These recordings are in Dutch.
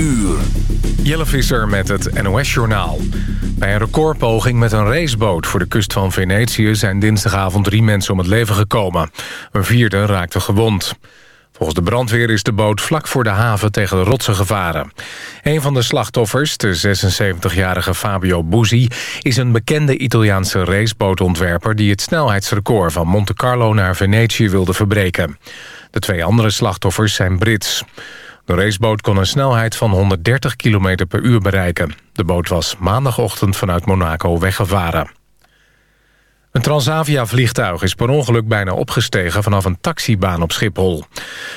uur. Jelle Visser met het NOS-journaal. Bij een recordpoging met een raceboot voor de kust van Venetië... zijn dinsdagavond drie mensen om het leven gekomen. Een vierde raakte gewond. Volgens de brandweer is de boot vlak voor de haven tegen de rotsen gevaren. Een van de slachtoffers, de 76-jarige Fabio Buzzi... is een bekende Italiaanse racebootontwerper... die het snelheidsrecord van Monte Carlo naar Venetië wilde verbreken. De twee andere slachtoffers zijn Brits. De raceboot kon een snelheid van 130 km per uur bereiken. De boot was maandagochtend vanuit Monaco weggevaren. Een Transavia-vliegtuig is per ongeluk bijna opgestegen vanaf een taxibaan op Schiphol.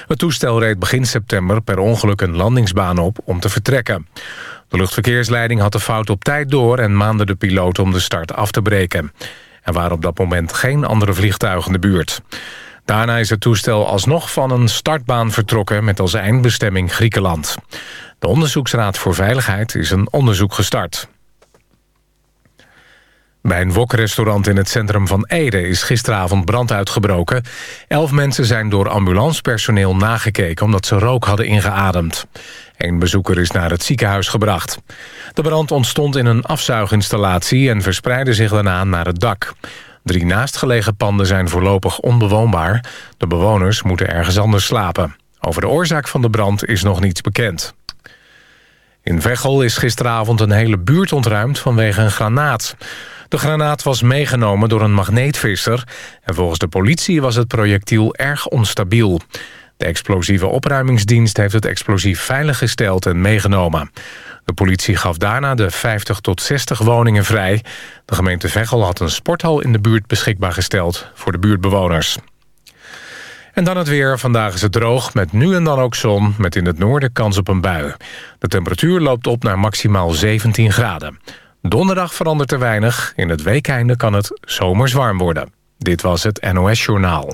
Het toestel reed begin september per ongeluk een landingsbaan op om te vertrekken. De luchtverkeersleiding had de fout op tijd door en maande de piloot om de start af te breken. Er waren op dat moment geen andere vliegtuigen in de buurt. Daarna is het toestel alsnog van een startbaan vertrokken met als eindbestemming Griekenland. De Onderzoeksraad voor Veiligheid is een onderzoek gestart. Bij een wokrestaurant in het centrum van Ede is gisteravond brand uitgebroken. Elf mensen zijn door ambulancepersoneel nagekeken omdat ze rook hadden ingeademd. Een bezoeker is naar het ziekenhuis gebracht. De brand ontstond in een afzuiginstallatie en verspreidde zich daarna naar het dak. Drie naastgelegen panden zijn voorlopig onbewoonbaar. De bewoners moeten ergens anders slapen. Over de oorzaak van de brand is nog niets bekend. In Veghel is gisteravond een hele buurt ontruimd vanwege een granaat. De granaat was meegenomen door een magneetvisser... en volgens de politie was het projectiel erg onstabiel. De explosieve opruimingsdienst heeft het explosief veiliggesteld en meegenomen. De politie gaf daarna de 50 tot 60 woningen vrij. De gemeente Veghel had een sporthal in de buurt beschikbaar gesteld voor de buurtbewoners. En dan het weer. Vandaag is het droog, met nu en dan ook zon... met in het noorden kans op een bui. De temperatuur loopt op naar maximaal 17 graden. Donderdag verandert er weinig. In het weekeinde kan het zomers warm worden. Dit was het NOS Journaal.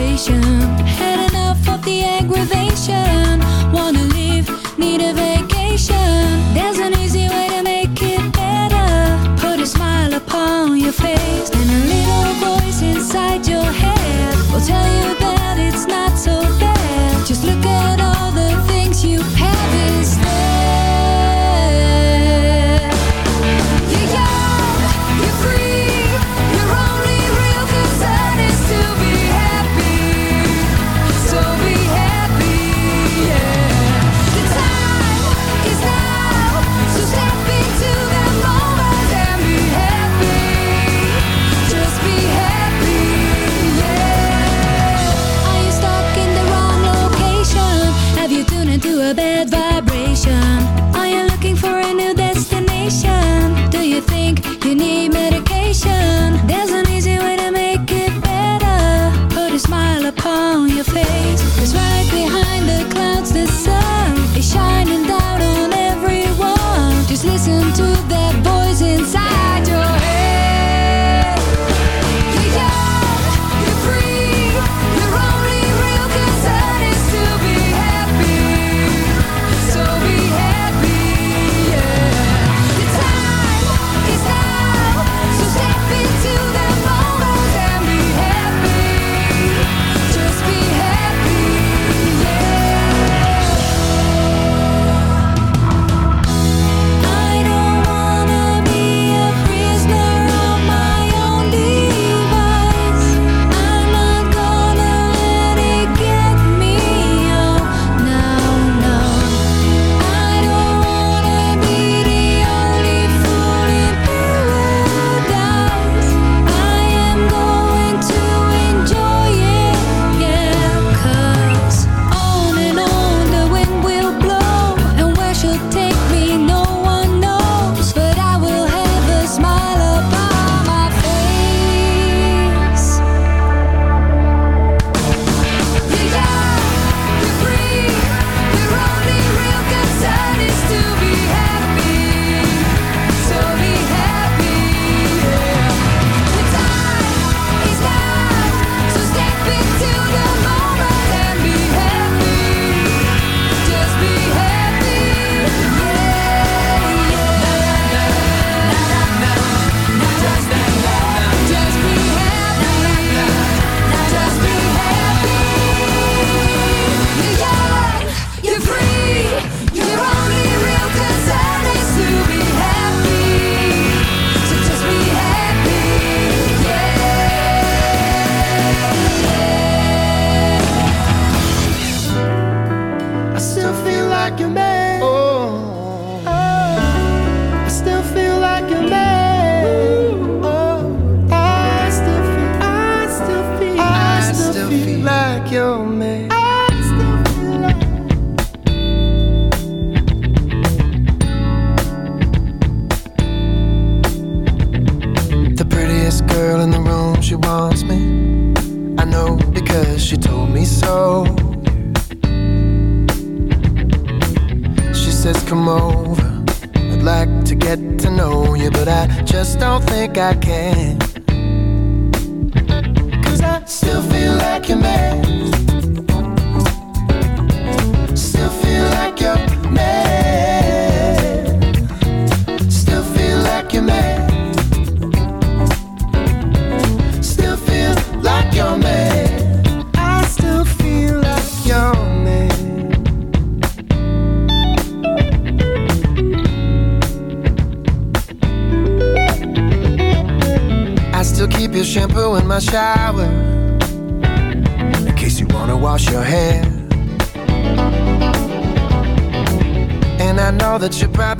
Frustration? Had enough of the aggravation?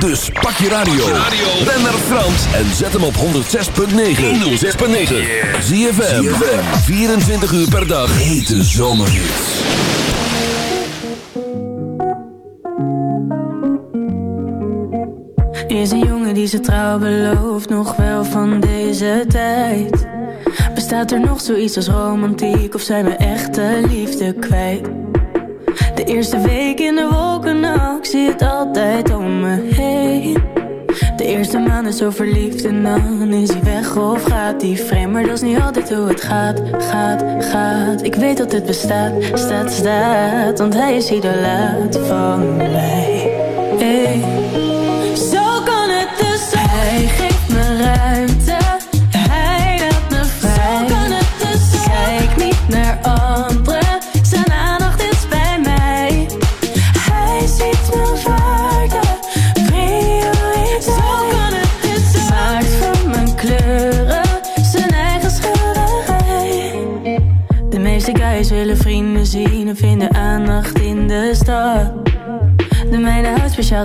Dus pak je radio. Ben naar Frans en zet hem op 106.9. 106.9. ZFM. 24 uur per dag. Hete zomerhits. Is een jongen die ze trouw belooft, nog wel van deze tijd. Bestaat er nog zoiets als romantiek of zijn we echte liefde kwijt? Eerste week in de wolken, nou, ik zie het altijd om me heen. De eerste maand is zo verliefd en dan is hij weg of gaat hij vreemd. Maar dat is niet altijd hoe het gaat, gaat, gaat. Ik weet dat het bestaat, staat, staat, want hij is idolaat van mij.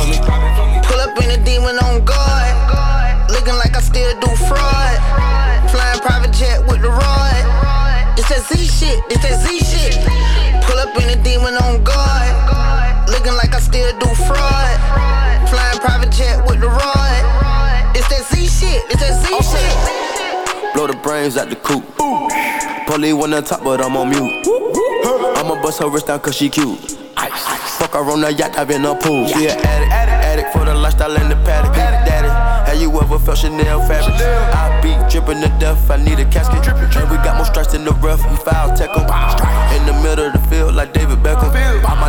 for me. Pull up in a demon on guard. Looking like I still do fraud. Flying private jet with the rod. It's that Z shit, it's that Z shit. Pull up in a demon on guard. Looking like I still do fraud. Flying private jet with the rod. It's that Z shit, it's that Z okay. shit. Blow the brains out the coop. one on top, but I'm on mute. I'ma bust her wrist down cause she cute on the yacht, I've been a pool. An addict, addict, addict for the lifestyle and the paddock. Daddy. Have you ever felt Chanel fabric? I be dripping to death, I need a casket. And we got more strikes in the rough, we foul tech em. In the middle of the field, like David Beckham. All my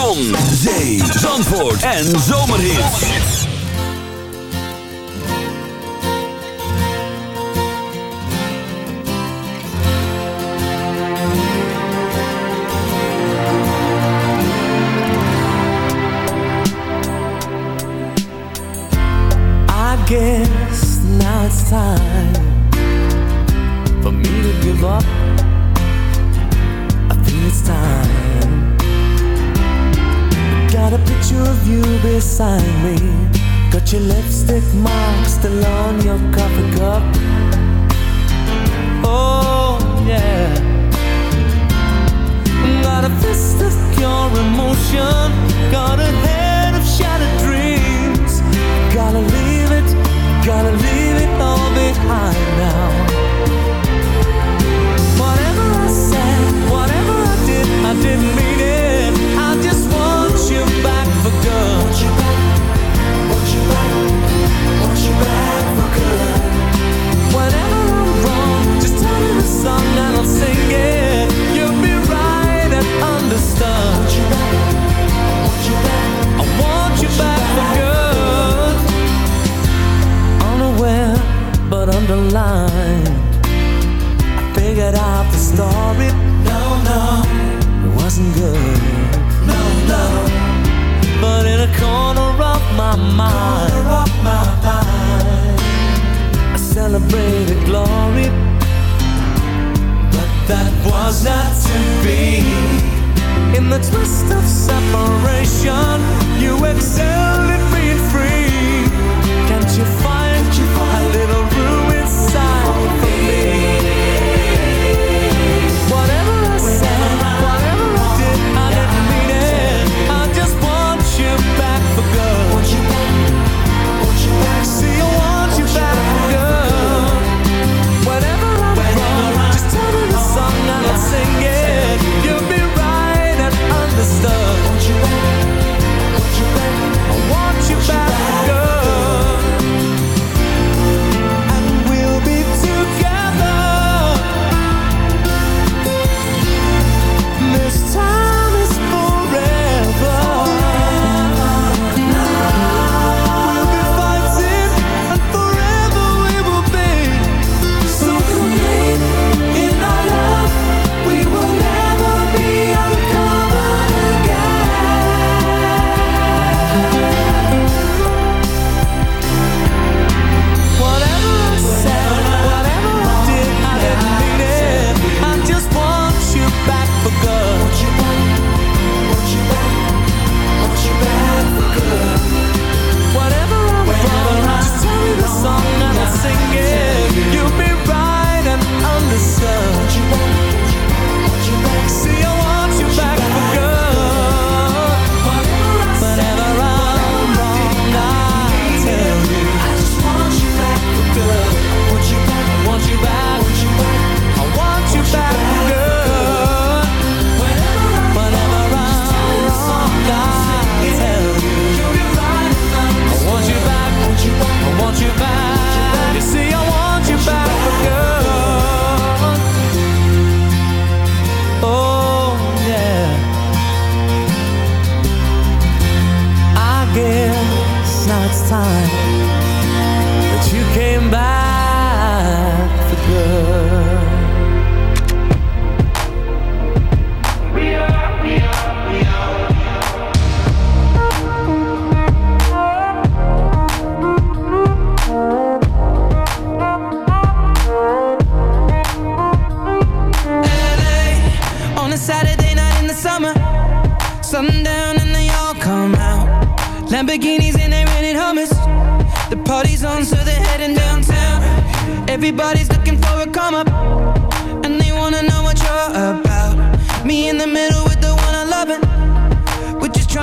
Zon, zee, zandvoort en zomerhit. I guess now it's time for me to give up. I think it's time. Got a picture of you beside me. Got your lipstick mark still on your coffee cup. Oh.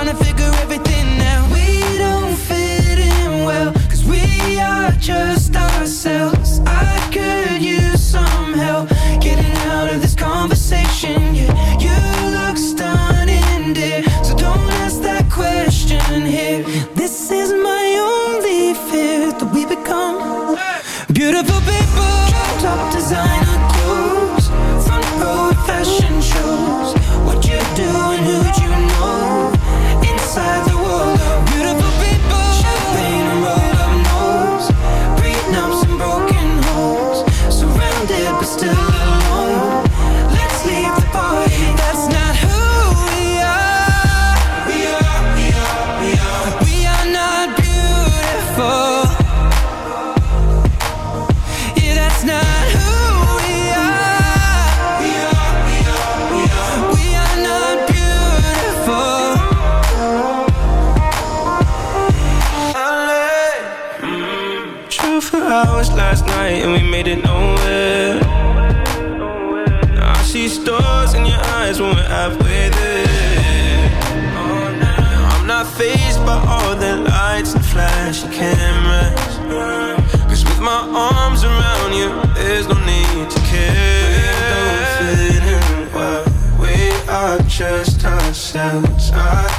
trying to figure everything out. We don't fit in well, cause we are just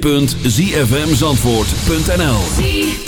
www.zfmzandvoort.nl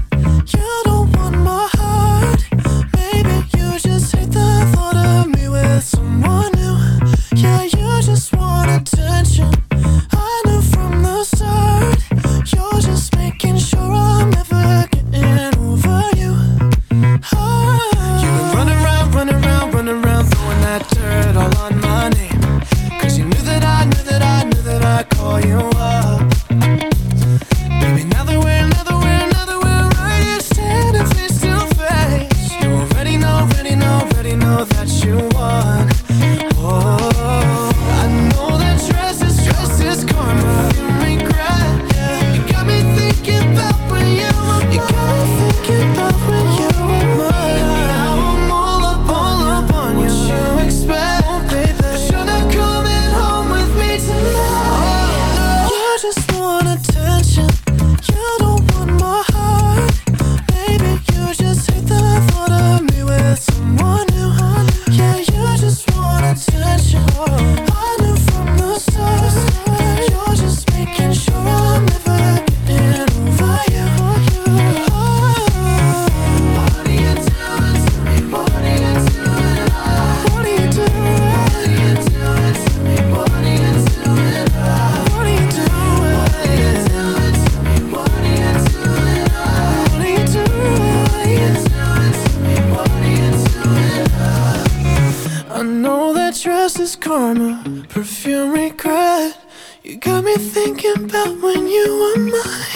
Attention.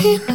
keep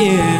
yeah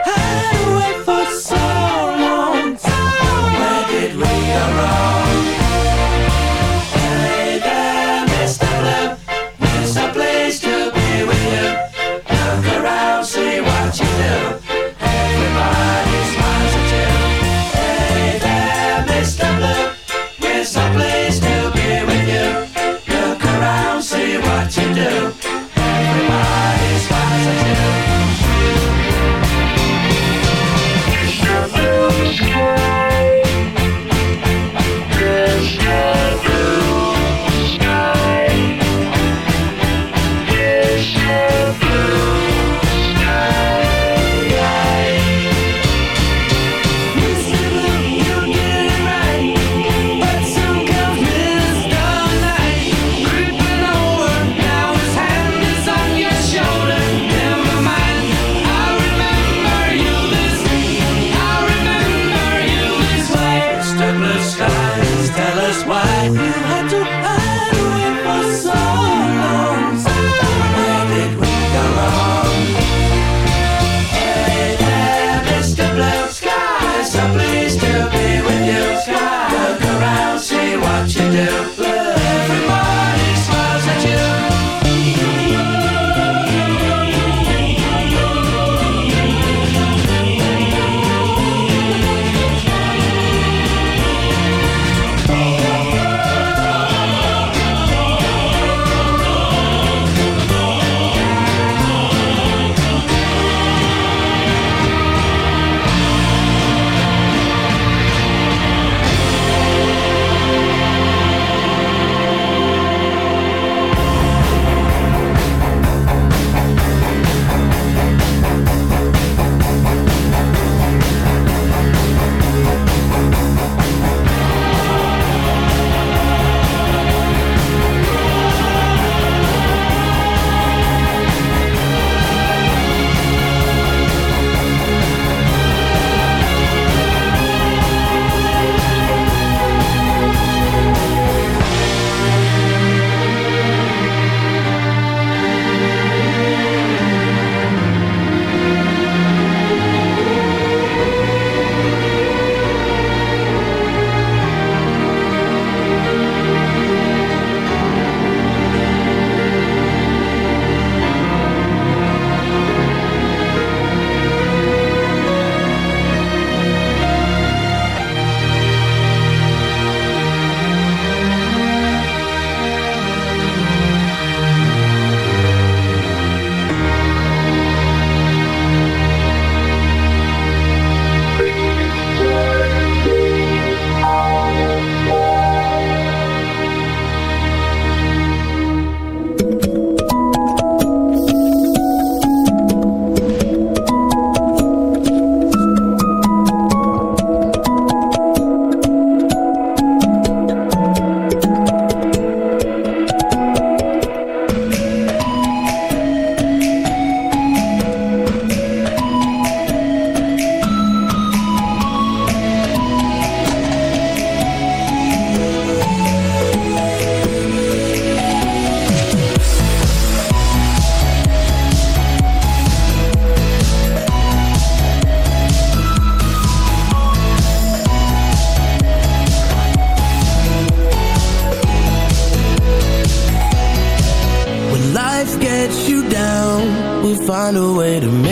find a way to make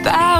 About.